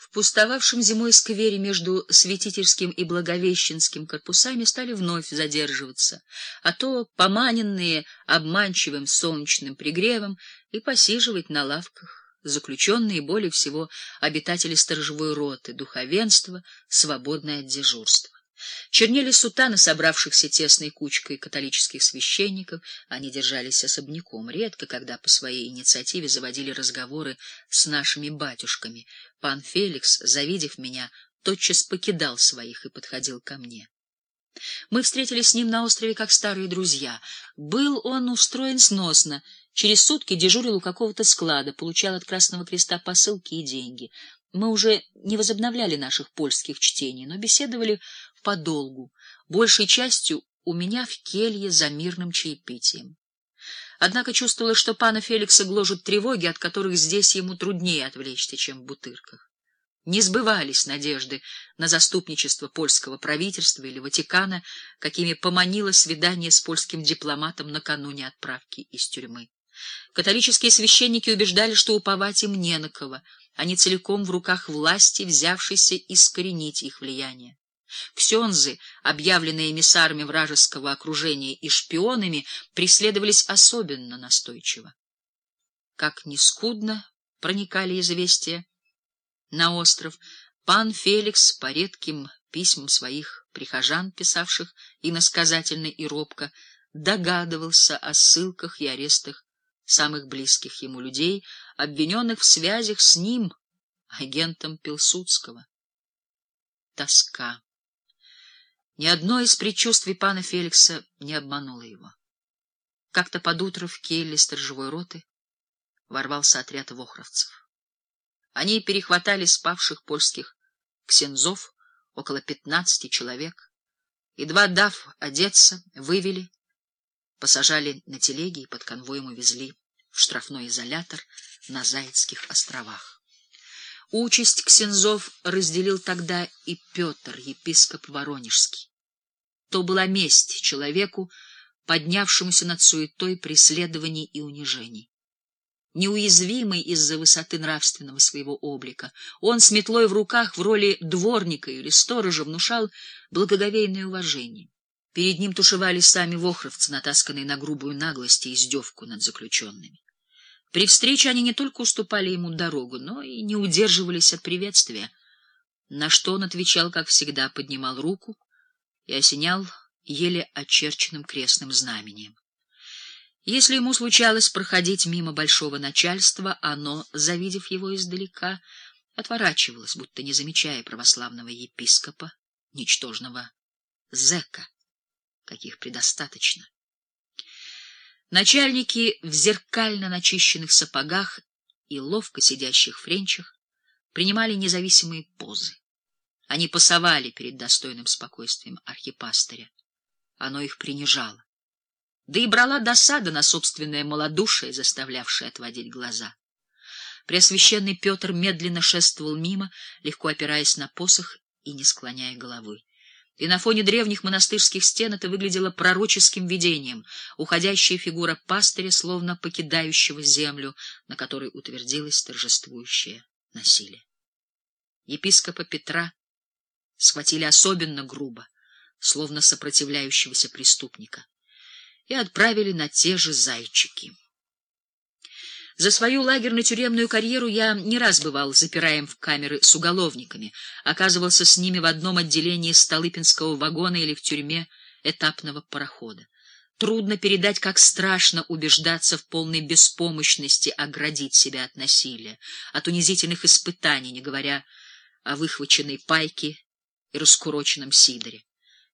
В пустовавшем зимой сквере между Святительским и Благовещенским корпусами стали вновь задерживаться, а то поманенные обманчивым солнечным пригревом и посиживать на лавках, заключенные более всего обитатели сторожевой роты, духовенства, свободное от дежурства. Чернели сутаны собравшихся тесной кучкой католических священников, они держались особняком, редко, когда по своей инициативе заводили разговоры с нашими батюшками. Пан Феликс, завидев меня, тотчас покидал своих и подходил ко мне. Мы встретились с ним на острове как старые друзья. Был он устроен сносно, через сутки дежурил у какого-то склада, получал от Красного Креста посылки и деньги. Мы уже не возобновляли наших польских чтений, но беседовали подолгу, большей частью у меня в келье за мирным чаепитием. Однако чувствовала, что пана Феликса гложут тревоги, от которых здесь ему труднее отвлечься, чем в Бутырках. Не сбывались надежды на заступничество польского правительства или Ватикана, какими поманило свидание с польским дипломатом накануне отправки из тюрьмы. Католические священники убеждали, что уповать им не на кого, они целиком в руках власти, взявшейся искоренить их влияние. Ксензы, объявленные эмиссарами вражеского окружения и шпионами, преследовались особенно настойчиво. Как ни скудно проникали известия на остров, пан Феликс по редким письмам своих прихожан, писавших иносказательно и робко, догадывался о ссылках и арестах самых близких ему людей, обвиненных в связях с ним, агентом Пилсудского. Тоска. Ни одно из предчувствий пана Феликса не обмануло его. Как-то под утро в келье сторожевой роты ворвался отряд вохровцев. Они перехватали спавших польских ксензов, около пятнадцати человек, едва дав одеться, вывели, посажали на телеги и под конвоем увезли в штрафной изолятор на Зайцких островах. Участь ксензов разделил тогда и Петр, епископ Воронежский. То была месть человеку, поднявшемуся над суетой преследований и унижений. Неуязвимый из-за высоты нравственного своего облика, он с метлой в руках в роли дворника или сторожа внушал благоговейное уважение. Перед ним тушевались сами вохровцы, натасканные на грубую наглость и издевку над заключенными. При встрече они не только уступали ему дорогу, но и не удерживались от приветствия, на что он отвечал, как всегда, поднимал руку и осенял еле очерченным крестным знамением. Если ему случалось проходить мимо большого начальства, оно, завидев его издалека, отворачивалось, будто не замечая православного епископа, ничтожного зэка, каких предостаточно. Начальники в зеркально начищенных сапогах и ловко сидящих френчах принимали независимые позы. Они пасовали перед достойным спокойствием архипастыря. Оно их принижало. Да и брала досада на собственное малодушие, заставлявшее отводить глаза. Преосвященный Петр медленно шествовал мимо, легко опираясь на посох и не склоняя головы и на фоне древних монастырских стен это выглядело пророческим видением, уходящая фигура пастыря, словно покидающего землю, на которой утвердилось торжествующее насилие. Епископа Петра схватили особенно грубо, словно сопротивляющегося преступника, и отправили на те же зайчики. За свою лагерно-тюремную карьеру я не раз бывал запираем в камеры с уголовниками, оказывался с ними в одном отделении Столыпинского вагона или в тюрьме этапного парохода. Трудно передать, как страшно убеждаться в полной беспомощности оградить себя от насилия, от унизительных испытаний, не говоря о выхваченной пайке и раскуроченном сидоре.